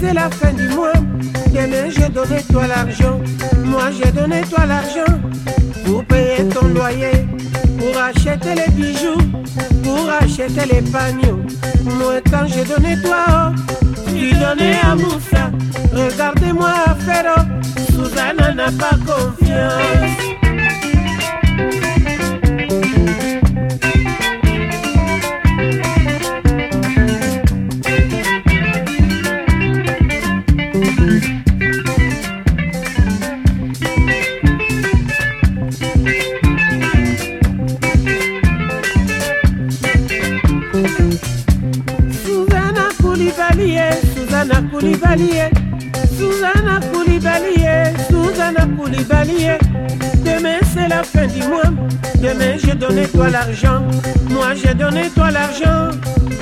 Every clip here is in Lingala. c'est la fin du mois. Demain, j'ai donné toi l'argent. Moi, j'ai donné toi l'argent pour payer ton loyer, pour acheter les bijoux, pour acheter les panneaux Moi, quand j'ai donné toi, oh, tu donnais à Moussa. Regardez-moi, Ferro, Susanna n'a pas confiance. Mais j'ai donné toi l'argent. Moi j'ai donné toi l'argent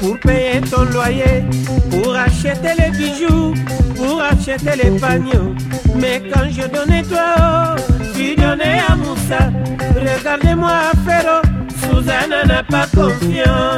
pour payer ton loyer, pour acheter les bijoux, pour acheter les panneaux. Mais quand je donnais toi, oh, tu donnais à Moussa. Regardez-moi, Ferro, Suzanne n'a pas confiance.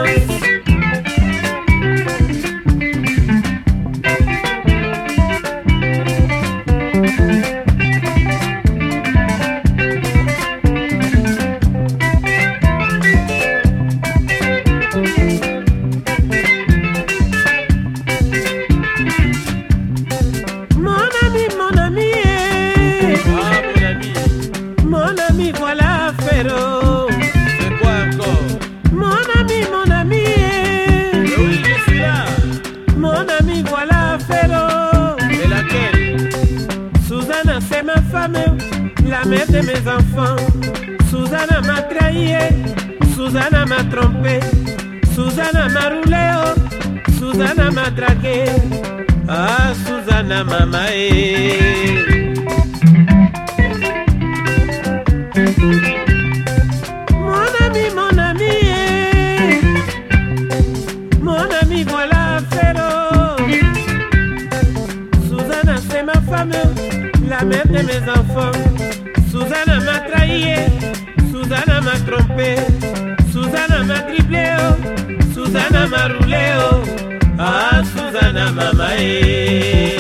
la mère de mes enfants. Susana m'a trahi, Susana m'a trompé, Susana m'a roulé, Susana m'a traqué. Ah, Susana mama, eh. frappe suzana madribleo suzana maruleo ah suzana mamae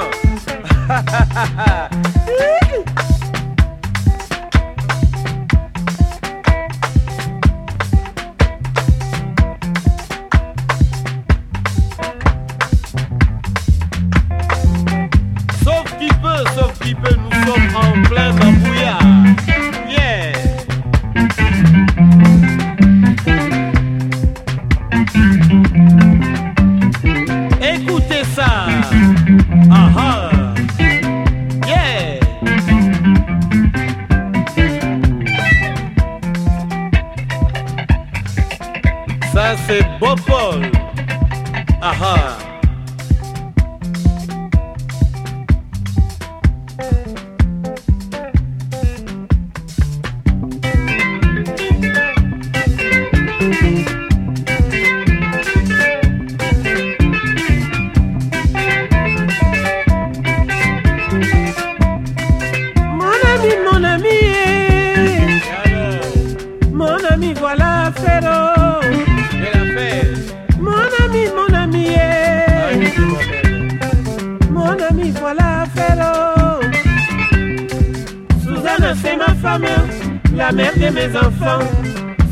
huh? c'est Bopol. Aha. Mon ami, voilà Fello. Suzanne, c'est ma femme, la mère de mes enfants.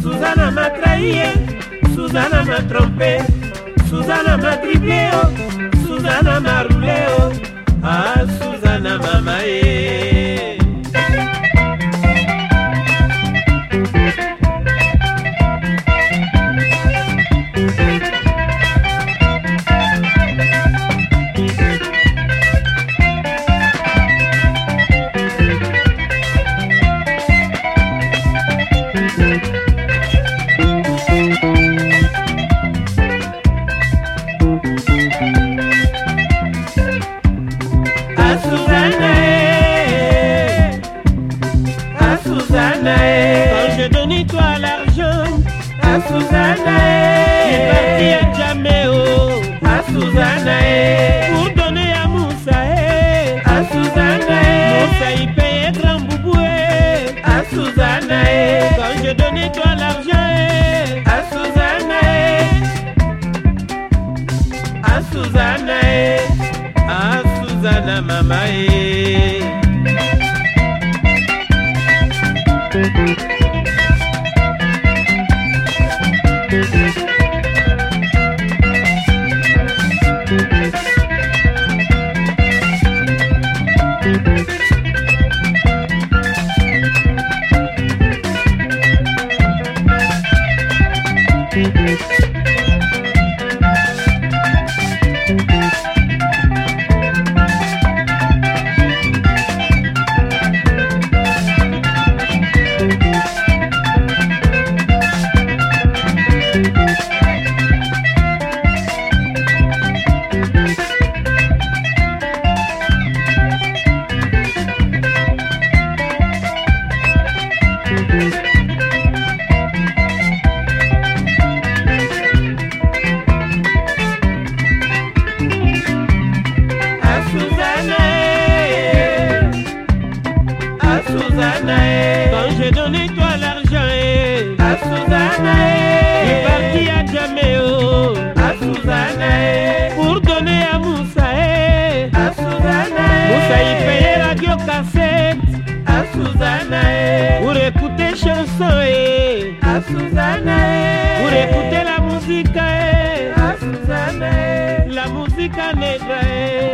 Suzanne m'a trahi, Suzanne m'a trompé. Suzanne m'a triplé, oh. Suzanne m'a roulé. Oh. Ah, Susanae. Eh. Quand je donnais toi l'argent, à Susanae. Eh. J'ai parti à Jameo, à Susanae. Eh. Pour donner à Moussae, à Susanae. Moussa y payait grand bouboué, à Susanae. Quand je donnais toi l'argent, à Susanae. À Susanae, à Susana Mamae. Suzanne Quand j'ai donné toi l'argent eh. À Suzanne Tu parti à Jameo À Suzanne Pour donner à Moussa eh. À Suzanne Moussa il payait radio cassette À Suzanne Pour écouter chanson eh. À Suzanne Pour écouter la musique À Suzanne La musique à nègre